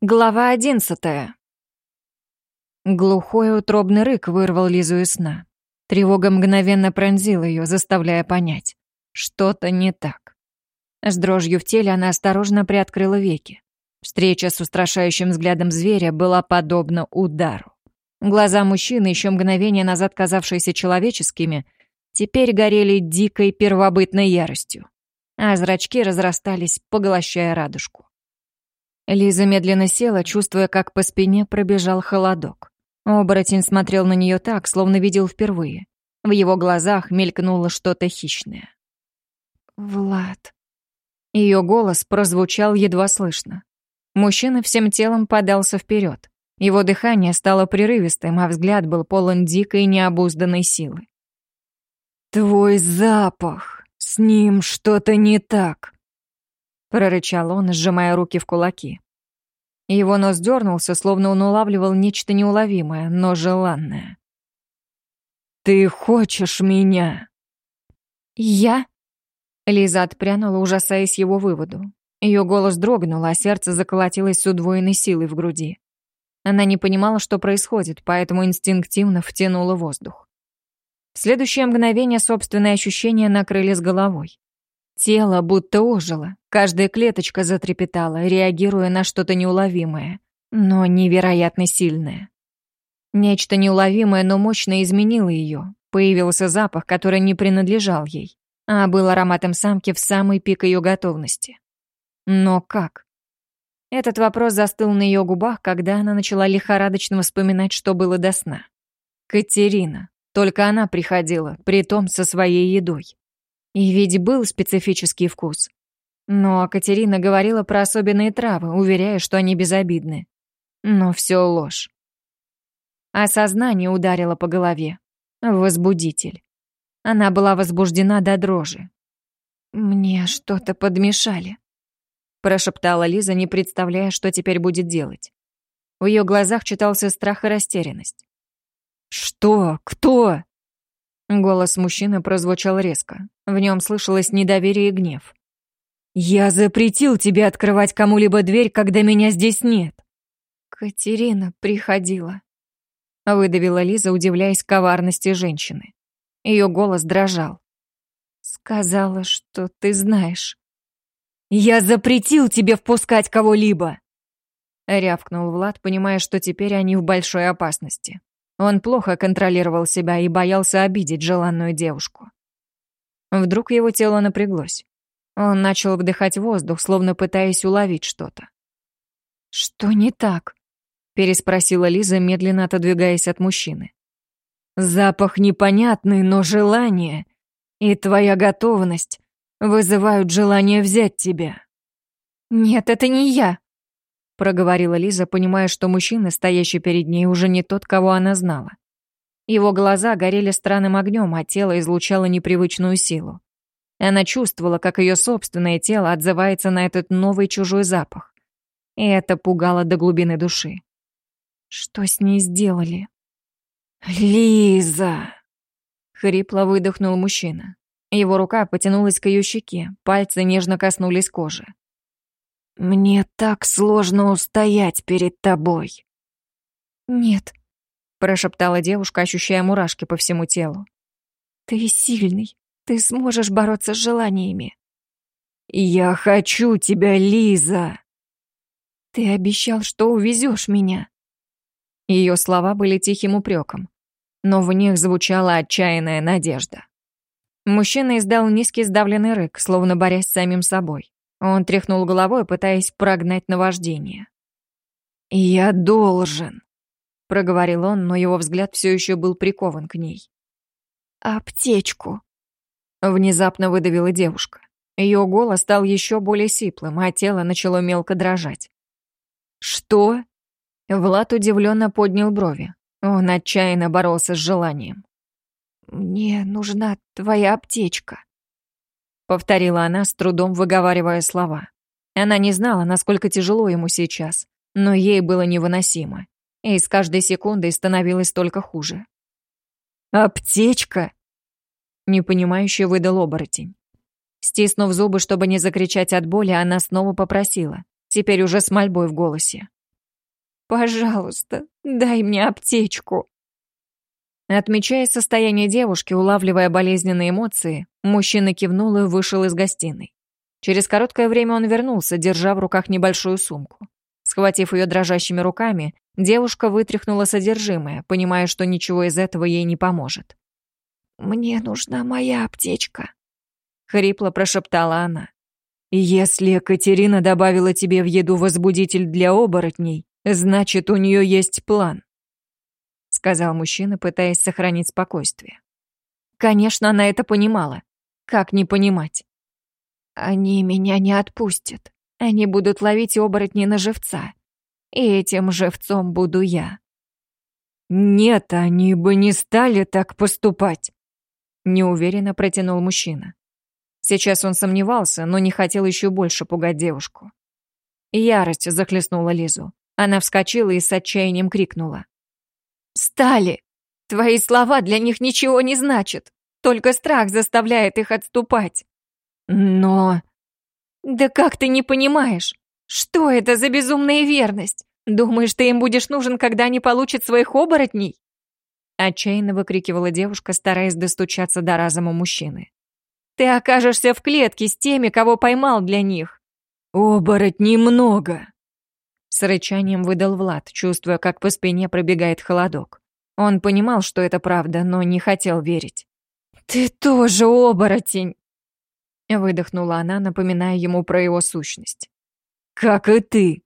Глава одиннадцатая. Глухой утробный рык вырвал Лизу из сна. Тревога мгновенно пронзила ее, заставляя понять. Что-то не так. С дрожью в теле она осторожно приоткрыла веки. Встреча с устрашающим взглядом зверя была подобна удару. Глаза мужчины, еще мгновение назад казавшиеся человеческими, теперь горели дикой первобытной яростью, а зрачки разрастались, поглощая радужку. Лиза медленно села, чувствуя, как по спине пробежал холодок. Оборотень смотрел на нее так, словно видел впервые. В его глазах мелькнуло что-то хищное. «Влад...» Ее голос прозвучал едва слышно. Мужчина всем телом подался вперед. Его дыхание стало прерывистым, а взгляд был полон дикой необузданной силы. «Твой запах! С ним что-то не так!» Прорычал он, сжимая руки в кулаки. Его нос дернулся, словно он улавливал нечто неуловимое, но желанное. «Ты хочешь меня?» «Я?» Лиза отпрянула, ужасаясь его выводу. Ее голос дрогнул, а сердце заколотилось с удвоенной силой в груди. Она не понимала, что происходит, поэтому инстинктивно втянула воздух. В следующее мгновение собственные ощущения накрыли с головой. Тело будто ожило, каждая клеточка затрепетала, реагируя на что-то неуловимое, но невероятно сильное. Нечто неуловимое, но мощно изменило ее. Появился запах, который не принадлежал ей, а был ароматом самки в самый пик ее готовности. Но как? Этот вопрос застыл на ее губах, когда она начала лихорадочно вспоминать, что было до сна. Катерина. Только она приходила, притом со своей едой. И ведь был специфический вкус. Но Катерина говорила про особенные травы, уверяя, что они безобидны. Но все ложь. Осознание ударило по голове. Возбудитель. Она была возбуждена до дрожи. «Мне что-то подмешали», — прошептала Лиза, не представляя, что теперь будет делать. В ее глазах читался страх и растерянность. «Что? Кто?» Голос мужчины прозвучал резко. В нем слышалось недоверие и гнев. «Я запретил тебе открывать кому-либо дверь, когда меня здесь нет!» «Катерина приходила», — выдавила Лиза, удивляясь коварности женщины. Ее голос дрожал. «Сказала, что ты знаешь». «Я запретил тебе впускать кого-либо!» Рявкнул Влад, понимая, что теперь они в большой опасности. Он плохо контролировал себя и боялся обидеть желанную девушку. Вдруг его тело напряглось. Он начал вдыхать воздух, словно пытаясь уловить что-то. «Что не так?» — переспросила Лиза, медленно отодвигаясь от мужчины. «Запах непонятный, но желание и твоя готовность вызывают желание взять тебя». «Нет, это не я», проговорила Лиза, понимая, что мужчина, стоящий перед ней, уже не тот, кого она знала. Его глаза горели странным огнем, а тело излучало непривычную силу. Она чувствовала, как ее собственное тело отзывается на этот новый чужой запах. И это пугало до глубины души. Что с ней сделали? «Лиза!» — хрипло выдохнул мужчина. Его рука потянулась к ее щеке, пальцы нежно коснулись кожи. «Мне так сложно устоять перед тобой». «Нет», — прошептала девушка, ощущая мурашки по всему телу. «Ты сильный, ты сможешь бороться с желаниями». «Я хочу тебя, Лиза!» «Ты обещал, что увезешь меня». Ее слова были тихим упреком, но в них звучала отчаянная надежда. Мужчина издал низкий сдавленный рык, словно борясь с самим собой. Он тряхнул головой, пытаясь прогнать наваждение. «Я должен», — проговорил он, но его взгляд все еще был прикован к ней. «Аптечку», — внезапно выдавила девушка. Ее голос стал еще более сиплым, а тело начало мелко дрожать. «Что?» Влад удивленно поднял брови. Он отчаянно боролся с желанием. «Мне нужна твоя аптечка», повторила она, с трудом выговаривая слова. Она не знала, насколько тяжело ему сейчас, но ей было невыносимо, и с каждой секундой становилось только хуже. «Аптечка!» Непонимающе выдал оборотень. Стиснув зубы, чтобы не закричать от боли, она снова попросила, теперь уже с мольбой в голосе. Пожалуйста, дай мне аптечку. Отмечая состояние девушки, улавливая болезненные эмоции, мужчина кивнул и вышел из гостиной. Через короткое время он вернулся, держа в руках небольшую сумку. Схватив ее дрожащими руками, девушка вытряхнула содержимое, понимая, что ничего из этого ей не поможет. «Мне нужна моя аптечка», — хрипло прошептала она. «Если Катерина добавила тебе в еду возбудитель для оборотней, значит, у нее есть план», — сказал мужчина, пытаясь сохранить спокойствие. Конечно, она это понимала. Как не понимать? «Они меня не отпустят. Они будут ловить оборотни на живца. И этим живцом буду я». «Нет, они бы не стали так поступать», — неуверенно протянул мужчина. Сейчас он сомневался, но не хотел еще больше пугать девушку. Ярость захлестнула Лизу. Она вскочила и с отчаянием крикнула. «Стали! Твои слова для них ничего не значат. Только страх заставляет их отступать». «Но...» «Да как ты не понимаешь? Что это за безумная верность? Думаешь, ты им будешь нужен, когда они получат своих оборотней?» Отчаянно выкрикивала девушка, стараясь достучаться до разума мужчины. Ты окажешься в клетке с теми, кого поймал для них. Оборотней много. С рычанием выдал Влад, чувствуя, как по спине пробегает холодок. Он понимал, что это правда, но не хотел верить. «Ты тоже оборотень!» Выдохнула она, напоминая ему про его сущность. «Как и ты!»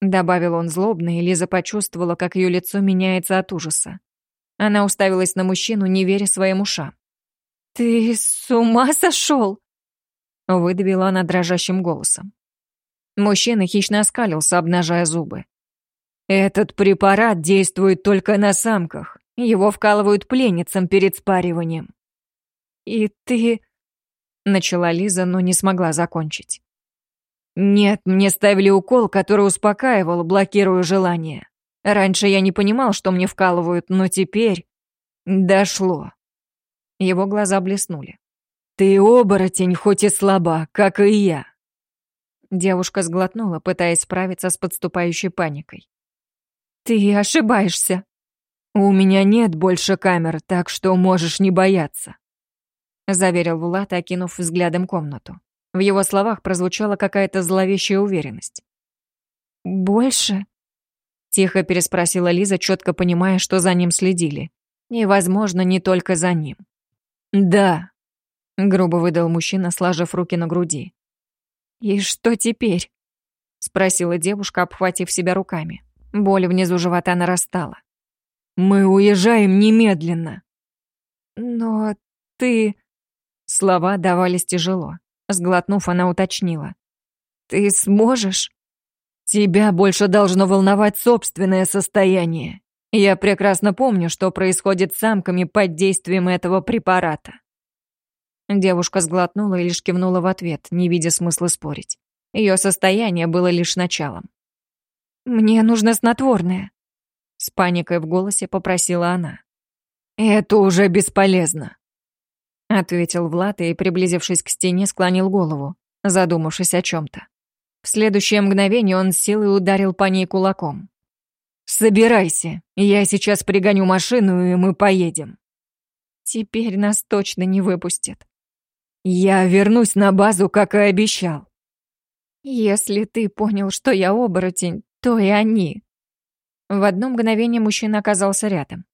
Добавил он злобно, и Лиза почувствовала, как ее лицо меняется от ужаса. Она уставилась на мужчину, не веря своим ушам. «Ты с ума сошел?» Выдавила она дрожащим голосом. Мужчина хищно оскалился, обнажая зубы. «Этот препарат действует только на самках. Его вкалывают пленницам перед спариванием». «И ты...» Начала Лиза, но не смогла закончить. «Нет, мне ставили укол, который успокаивал, блокируя желание. Раньше я не понимал, что мне вкалывают, но теперь... Дошло. Его глаза блеснули. «Ты оборотень, хоть и слаба, как и я!» Девушка сглотнула, пытаясь справиться с подступающей паникой. «Ты ошибаешься!» «У меня нет больше камер, так что можешь не бояться», заверил Влад, окинув взглядом комнату. В его словах прозвучала какая-то зловещая уверенность. «Больше?» Тихо переспросила Лиза, четко понимая, что за ним следили. И, возможно, не только за ним. «Да», — грубо выдал мужчина, сложив руки на груди. «И что теперь?» — спросила девушка, обхватив себя руками. Боль внизу живота нарастала. «Мы уезжаем немедленно». «Но ты...» Слова давались тяжело. Сглотнув, она уточнила. «Ты сможешь?» «Тебя больше должно волновать собственное состояние. Я прекрасно помню, что происходит с самками под действием этого препарата. Девушка сглотнула и лишь кивнула в ответ, не видя смысла спорить. Ее состояние было лишь началом. «Мне нужно снотворное», — с паникой в голосе попросила она. «Это уже бесполезно», — ответил Влад и, приблизившись к стене, склонил голову, задумавшись о чем-то. В следующее мгновение он с силой ударил по ней кулаком. «Собирайся, я сейчас пригоню машину, и мы поедем». «Теперь нас точно не выпустят». «Я вернусь на базу, как и обещал». «Если ты понял, что я оборотень, то и они». В одно мгновение мужчина оказался рядом.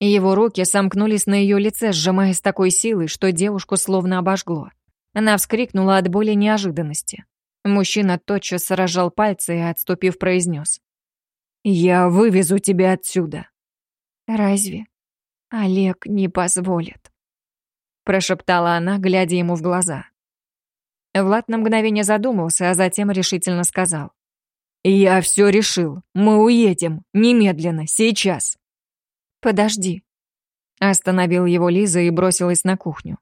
Его руки сомкнулись на ее лице, сжимая с такой силой, что девушку словно обожгло. Она вскрикнула от боли неожиданности. Мужчина тотчас сражал пальцы и, отступив, произнес. Я вывезу тебя отсюда. Разве Олег не позволит? Прошептала она, глядя ему в глаза. Влад на мгновение задумался, а затем решительно сказал. «Я все решил. Мы уедем. Немедленно. Сейчас». «Подожди». Остановил его Лиза и бросилась на кухню.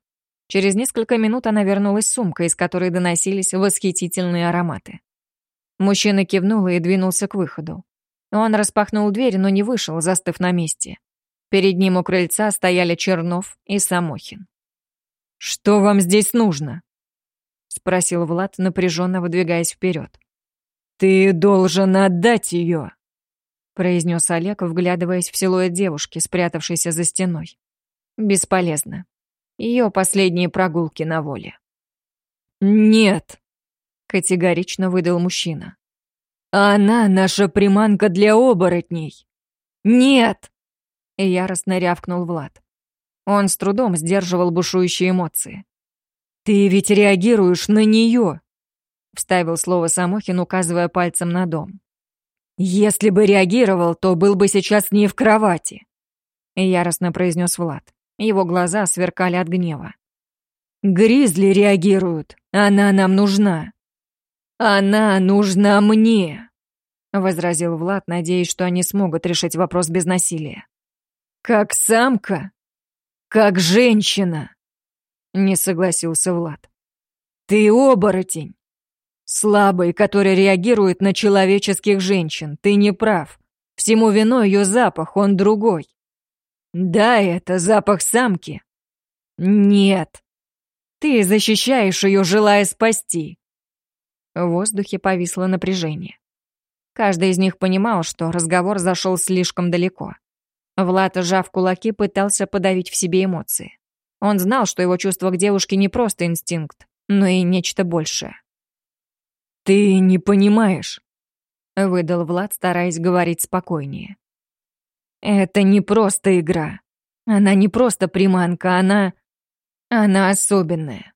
Через несколько минут она вернулась с сумкой, из которой доносились восхитительные ароматы. Мужчина кивнул и двинулся к выходу. Он распахнул дверь, но не вышел, застыв на месте. Перед ним у крыльца стояли Чернов и Самохин. «Что вам здесь нужно?» — спросил Влад, напряженно выдвигаясь вперед. «Ты должен отдать ее!» произнес Олег, вглядываясь в силуэт девушки, спрятавшейся за стеной. Бесполезно. Ее последние прогулки на воле. «Нет», — категорично выдал мужчина. «Она наша приманка для оборотней». «Нет!» — яростно рявкнул Влад. Он с трудом сдерживал бушующие эмоции. «Ты ведь реагируешь на нее!» — вставил слово Самохин, указывая пальцем на дом. «Если бы реагировал, то был бы сейчас не в кровати», — яростно произнес Влад. Его глаза сверкали от гнева. «Гризли реагируют. Она нам нужна. Она нужна мне», — возразил Влад, надеясь, что они смогут решить вопрос без насилия. «Как самка? Как женщина?» — не согласился Влад. «Ты оборотень. Слабый, который реагирует на человеческих женщин. Ты не прав. Всему виной ее запах, он другой. Да, это запах самки. Нет. Ты защищаешь ее, желая спасти. В воздухе повисло напряжение. Каждый из них понимал, что разговор зашел слишком далеко. Влад, сжав кулаки, пытался подавить в себе эмоции. Он знал, что его чувство к девушке не просто инстинкт, но и нечто большее. «Ты не понимаешь», — выдал Влад, стараясь говорить спокойнее. «Это не просто игра. Она не просто приманка, она... она особенная».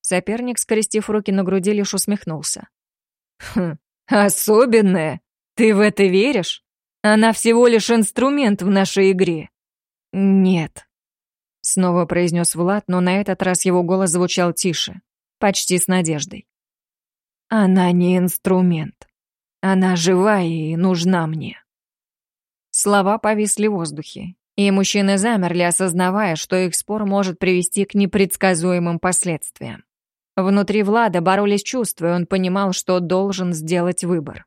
Соперник, скрестив руки на груди, лишь усмехнулся. «Хм, особенная? Ты в это веришь? Она всего лишь инструмент в нашей игре». «Нет», — снова произнес Влад, но на этот раз его голос звучал тише, почти с надеждой. Она не инструмент. Она живая и нужна мне. Слова повисли в воздухе, и мужчины замерли, осознавая, что их спор может привести к непредсказуемым последствиям. Внутри Влада боролись чувства, и он понимал, что должен сделать выбор.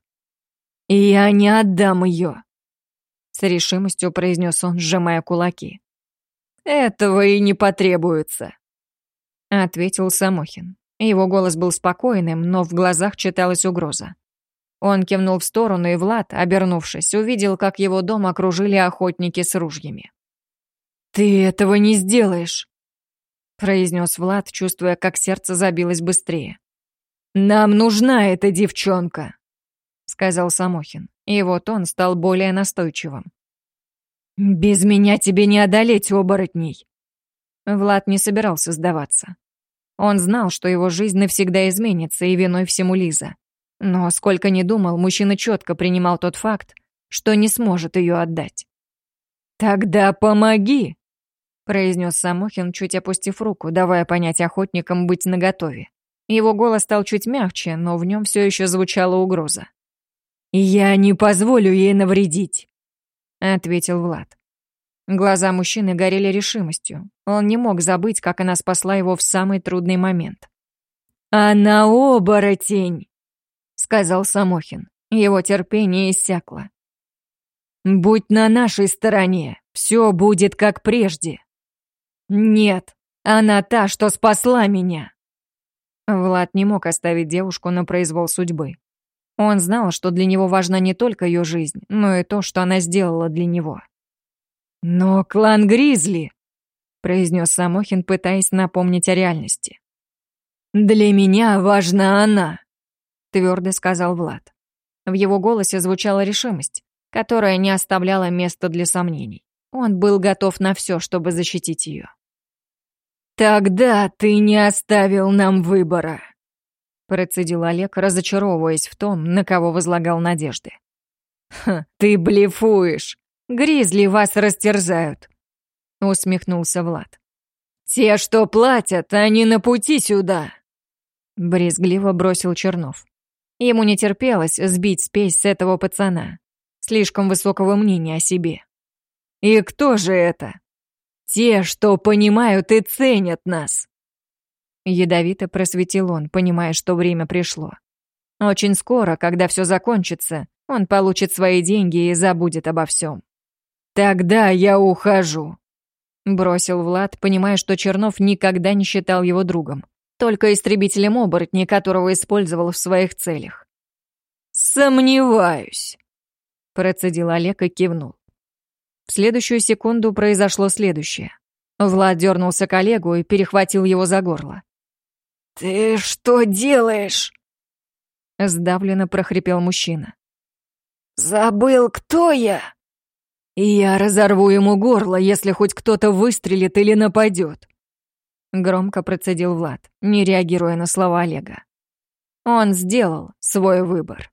«Я не отдам ее», — с решимостью произнес он, сжимая кулаки. «Этого и не потребуется», — ответил Самохин. Его голос был спокойным, но в глазах читалась угроза. Он кивнул в сторону, и Влад, обернувшись, увидел, как его дом окружили охотники с ружьями. «Ты этого не сделаешь», — произнес Влад, чувствуя, как сердце забилось быстрее. «Нам нужна эта девчонка», — сказал Самохин. Его тон стал более настойчивым. «Без меня тебе не одолеть оборотней». Влад не собирался сдаваться. Он знал, что его жизнь навсегда изменится, и виной всему Лиза. Но сколько ни думал, мужчина четко принимал тот факт, что не сможет ее отдать. «Тогда помоги!» произнес Самохин, чуть опустив руку, давая понять охотникам быть наготове. Его голос стал чуть мягче, но в нем все еще звучала угроза. «Я не позволю ей навредить», — ответил Влад. Глаза мужчины горели решимостью. Он не мог забыть, как она спасла его в самый трудный момент. «Она оборотень!» — сказал Самохин. Его терпение иссякло. «Будь на нашей стороне, все будет как прежде». «Нет, она та, что спасла меня!» Влад не мог оставить девушку на произвол судьбы. Он знал, что для него важна не только ее жизнь, но и то, что она сделала для него. «Но клан Гризли», — произнес Самохин, пытаясь напомнить о реальности. «Для меня важна она», — твердо сказал Влад. В его голосе звучала решимость, которая не оставляла места для сомнений. Он был готов на все, чтобы защитить ее. «Тогда ты не оставил нам выбора», — процедил Олег, разочаровываясь в том, на кого возлагал надежды. «Ха, ты блефуешь. Гризли вас растерзают», — усмехнулся Влад. «Те, что платят, они на пути сюда», — брезгливо бросил Чернов. Ему не терпелось сбить спесь с этого пацана. Слишком высокого мнения о себе. «И кто же это? Те, что понимают и ценят нас!» Ядовито просветил он, понимая, что время пришло. Очень скоро, когда все закончится, он получит свои деньги и забудет обо всем. «Тогда я ухожу», — бросил Влад, понимая, что Чернов никогда не считал его другом, только истребителем оборотней, которого использовал в своих целях. «Сомневаюсь», Процедил Олег и кивнул. В следующую секунду произошло следующее. Влад дернулся к Олегу и перехватил его за горло. «Ты что делаешь?» Сдавленно прохрипел мужчина. «Забыл, кто я?» «Я разорву ему горло, если хоть кто-то выстрелит или нападет», Громко процедил Влад, не реагируя на слова Олега. Он сделал свой выбор.